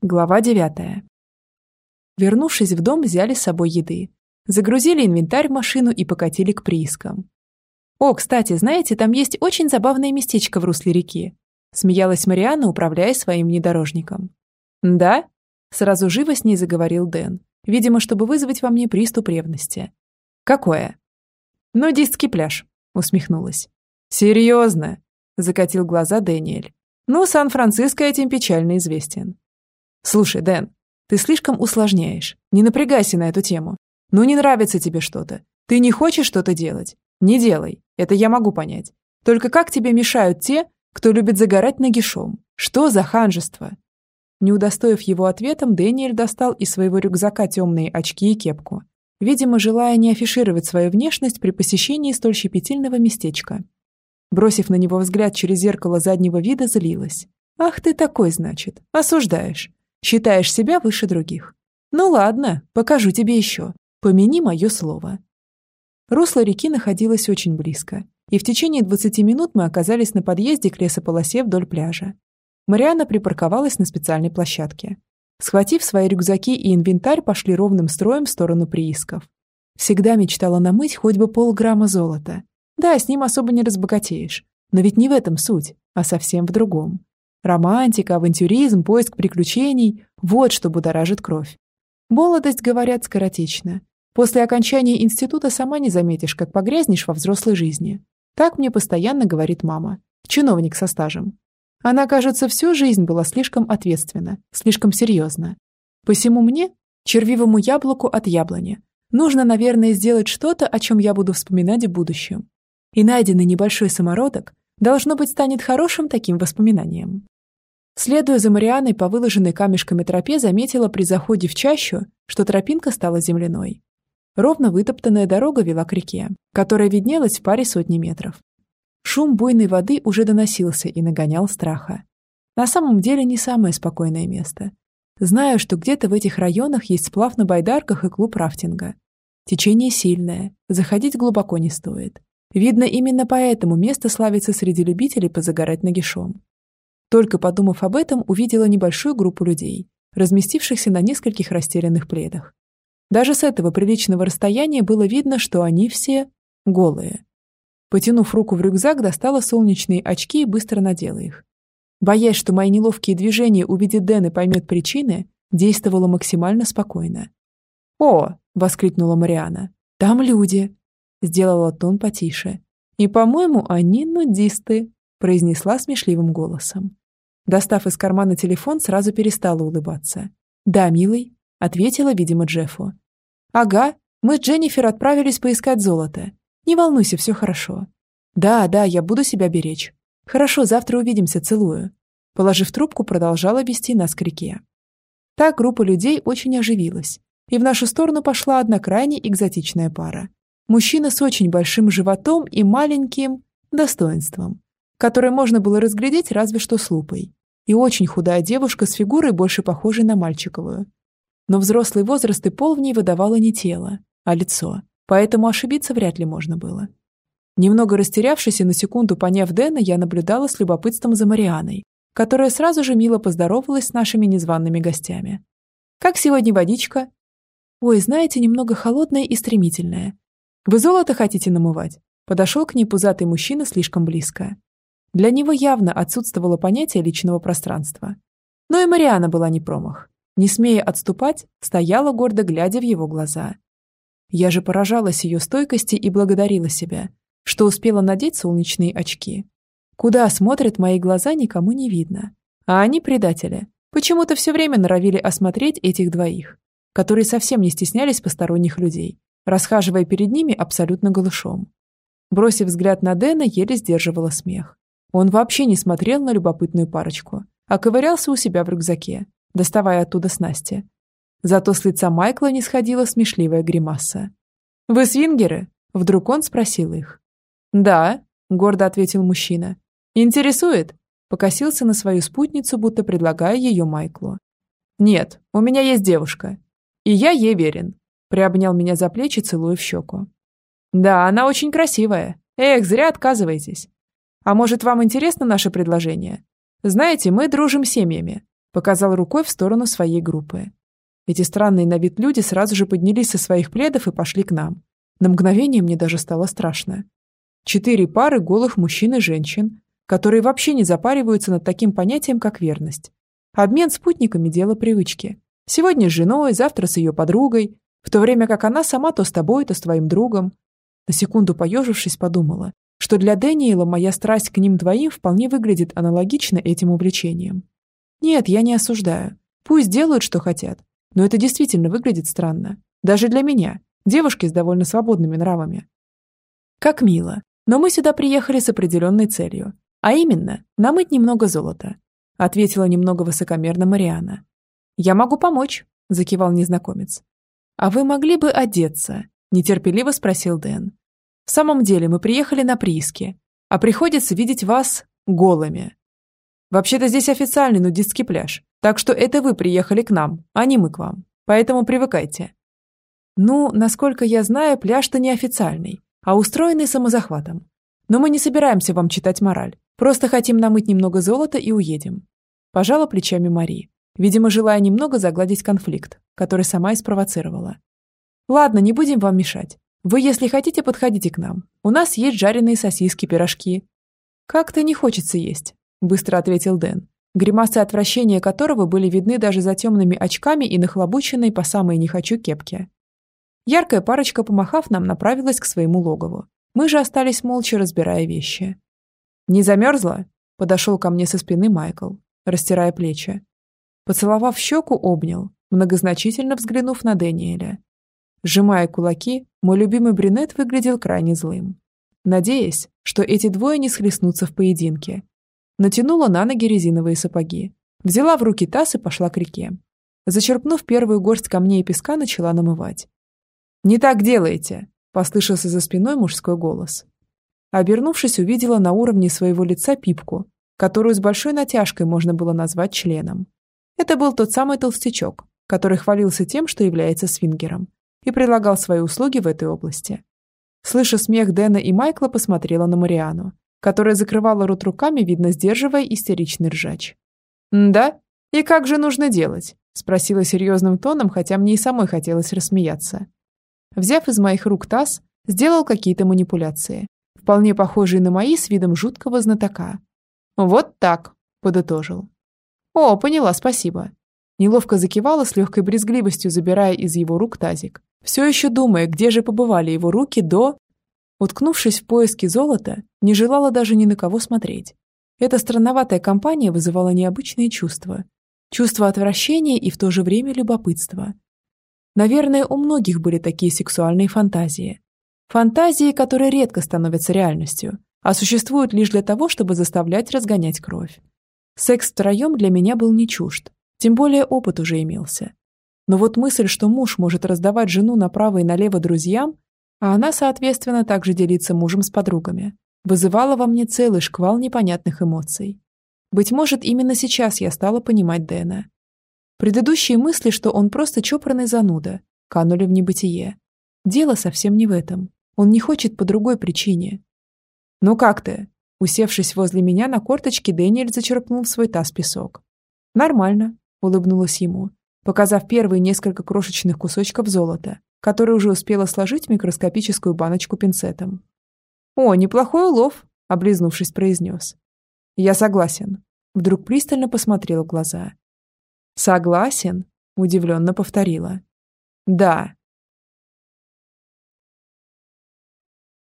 Глава 9. Вернувшись в дом, взяли с собой еды. Загрузили инвентарь в машину и покатили к приискам. «О, кстати, знаете, там есть очень забавное местечко в русле реки», смеялась Марианна, управляя своим внедорожником. «Да?» Сразу живо с ней заговорил Дэн, видимо, чтобы вызвать во мне приступ ревности. «Какое?» «Нудистский пляж», усмехнулась. «Серьезно?» закатил глаза Дэниэль. «Ну, Сан-Франциско этим печально известен. Слушай, Дэн, ты слишком усложняешь. Не напрягайся на эту тему. Ну не нравится тебе что-то. Ты не хочешь что-то делать? Не делай. Это я могу понять. Только как тебе мешают те, кто любит загорать нагишом? Что за ханжество? Не удостоив его ответом, Дэниэль достал из своего рюкзака темные очки и кепку, видимо, желая не афишировать свою внешность при посещении столь щепетильного местечка. Бросив на него взгляд через зеркало заднего вида, злилась. «Ах ты такой, значит. Осуждаешь. Считаешь себя выше других. Ну ладно, покажу тебе еще. Помяни мое слово. Русло реки находилось очень близко, и в течение 20 минут мы оказались на подъезде к лесополосе вдоль пляжа. Мариана припарковалась на специальной площадке. Схватив свои рюкзаки и инвентарь, пошли ровным строем в сторону приисков. Всегда мечтала намыть хоть бы полграмма золота. Да, с ним особо не разбогатеешь. Но ведь не в этом суть, а совсем в другом. Романтика, авантюризм, поиск приключений – вот что будоражит кровь. Молодость, говорят, скоротечна. После окончания института сама не заметишь, как погрязнешь во взрослой жизни. Так мне постоянно говорит мама, чиновник со стажем. Она, кажется, всю жизнь была слишком ответственна, слишком серьезна. Посему мне, червивому яблоку от яблони, нужно, наверное, сделать что-то, о чем я буду вспоминать в будущем. И найденный небольшой самородок должно быть, станет хорошим таким воспоминанием. Следуя за Марианой по выложенной камешками тропе, заметила при заходе в чащу, что тропинка стала земляной. Ровно вытоптанная дорога вела к реке, которая виднелась в паре сотни метров. Шум буйной воды уже доносился и нагонял страха. На самом деле не самое спокойное место. Знаю, что где-то в этих районах есть сплав на байдарках и клуб рафтинга. Течение сильное, заходить глубоко не стоит. Видно, именно поэтому место славится среди любителей позагорать нагишом. Только подумав об этом, увидела небольшую группу людей, разместившихся на нескольких растерянных пледах. Даже с этого приличного расстояния было видно, что они все голые. Потянув руку в рюкзак, достала солнечные очки и быстро надела их. Боясь, что мои неловкие движения увидит Дэн и поймет причины, действовала максимально спокойно. «О!» — воскликнула Мариана. «Там люди!» Сделала тон потише. «И, по-моему, они нудисты», произнесла смешливым голосом. Достав из кармана телефон, сразу перестала улыбаться. «Да, милый», — ответила, видимо, Джеффу. «Ага, мы с Дженнифер отправились поискать золото. Не волнуйся, все хорошо». «Да, да, я буду себя беречь. Хорошо, завтра увидимся, целую». Положив трубку, продолжала вести нас к реке. Так группа людей очень оживилась, и в нашу сторону пошла одна крайне экзотичная пара. Мужчина с очень большим животом и маленьким достоинством, которое можно было разглядеть разве что с лупой, и очень худая девушка с фигурой, больше похожей на мальчиковую. Но взрослый возраст и пол в ней выдавало не тело, а лицо, поэтому ошибиться вряд ли можно было. Немного растерявшись и на секунду поняв Дэна, я наблюдала с любопытством за Марианой, которая сразу же мило поздоровалась с нашими незваными гостями. «Как сегодня водичка?» «Ой, знаете, немного холодная и стремительная. «Вы золото хотите намывать?» Подошел к ней пузатый мужчина слишком близко. Для него явно отсутствовало понятие личного пространства. Но и Мариана была не промах. Не смея отступать, стояла гордо, глядя в его глаза. Я же поражалась ее стойкости и благодарила себя, что успела надеть солнечные очки. Куда смотрят мои глаза, никому не видно. А они предатели. Почему-то все время норовили осмотреть этих двоих, которые совсем не стеснялись посторонних людей расхаживая перед ними абсолютно голышом. Бросив взгляд на Дэна, еле сдерживала смех. Он вообще не смотрел на любопытную парочку, а ковырялся у себя в рюкзаке, доставая оттуда снасти. Зато с лица Майкла не сходила смешливая гримаса. «Вы свингеры?» – вдруг он спросил их. «Да», – гордо ответил мужчина. «Интересует?» – покосился на свою спутницу, будто предлагая ее Майклу. «Нет, у меня есть девушка. И я ей верен. Приобнял меня за плечи, целуя в щеку. «Да, она очень красивая. Эх, зря отказываетесь. А может, вам интересно наше предложение? Знаете, мы дружим семьями. Показал рукой в сторону своей группы. Эти странные на вид люди сразу же поднялись со своих пледов и пошли к нам. На мгновение мне даже стало страшно. Четыре пары голых мужчин и женщин, которые вообще не запариваются над таким понятием, как верность. Обмен спутниками – дело привычки. Сегодня с женой, завтра с ее подругой, в то время как она сама то с тобой, то с твоим другом. На секунду поежившись, подумала, что для Дэниела моя страсть к ним двоим вполне выглядит аналогично этим увлечениям. Нет, я не осуждаю. Пусть делают, что хотят. Но это действительно выглядит странно. Даже для меня, девушки с довольно свободными нравами. Как мило. Но мы сюда приехали с определенной целью. А именно, намыть немного золота. Ответила немного высокомерно Мариана. «Я могу помочь», – закивал незнакомец. «А вы могли бы одеться?» – нетерпеливо спросил Дэн. «В самом деле мы приехали на прииски, а приходится видеть вас голыми. Вообще-то здесь официальный нудистский пляж, так что это вы приехали к нам, а не мы к вам. Поэтому привыкайте». Ну, насколько я знаю, пляж-то не официальный, а устроенный самозахватом. Но мы не собираемся вам читать мораль. Просто хотим намыть немного золота и уедем. Пожала плечами Мари видимо, желая немного загладить конфликт, который сама и спровоцировала. «Ладно, не будем вам мешать. Вы, если хотите, подходите к нам. У нас есть жареные сосиски, пирожки». «Как-то не хочется есть», – быстро ответил Дэн, гримасы отвращения которого были видны даже за темными очками и нахлобученной по самой «не хочу» кепке. Яркая парочка, помахав нам, направилась к своему логову. Мы же остались молча, разбирая вещи. «Не замерзла?» – подошел ко мне со спины Майкл, растирая плечи. Поцеловав щеку, обнял, многозначительно взглянув на Дэниеля. Сжимая кулаки, мой любимый брюнет выглядел крайне злым. Надеясь, что эти двое не схлестнутся в поединке. Натянула на ноги резиновые сапоги. Взяла в руки таз и пошла к реке. Зачерпнув первую горсть камней и песка, начала намывать. «Не так делаете!» – послышался за спиной мужской голос. Обернувшись, увидела на уровне своего лица пипку, которую с большой натяжкой можно было назвать членом. Это был тот самый толстячок, который хвалился тем, что является свингером, и предлагал свои услуги в этой области. Слыша смех Дэна и Майкла, посмотрела на Мариану, которая закрывала рот руками, видно, сдерживая истеричный ржач. «Да? И как же нужно делать?» – спросила серьезным тоном, хотя мне и самой хотелось рассмеяться. Взяв из моих рук таз, сделал какие-то манипуляции, вполне похожие на мои с видом жуткого знатока. «Вот так», – подытожил. «О, поняла, спасибо». Неловко закивала с легкой брезгливостью, забирая из его рук тазик. Все еще думая, где же побывали его руки до... Уткнувшись в поиски золота, не желала даже ни на кого смотреть. Эта странноватая компания вызывала необычные чувства. Чувство отвращения и в то же время любопытства. Наверное, у многих были такие сексуальные фантазии. Фантазии, которые редко становятся реальностью, а существуют лишь для того, чтобы заставлять разгонять кровь. Секс втроем для меня был не чужд, тем более опыт уже имелся. Но вот мысль, что муж может раздавать жену направо и налево друзьям, а она, соответственно, также делиться мужем с подругами, вызывала во мне целый шквал непонятных эмоций. Быть может, именно сейчас я стала понимать Дэна. Предыдущие мысли, что он просто чопорный зануда, канули в небытие. Дело совсем не в этом. Он не хочет по другой причине. «Ну как ты?» Усевшись возле меня на корточке, Дэниэль зачерпнул в свой таз песок. «Нормально», — улыбнулась ему, показав первые несколько крошечных кусочков золота, которые уже успела сложить в микроскопическую баночку пинцетом. «О, неплохой улов», — облизнувшись, произнес. «Я согласен», — вдруг пристально посмотрел в глаза. «Согласен?» — удивленно повторила. «Да»,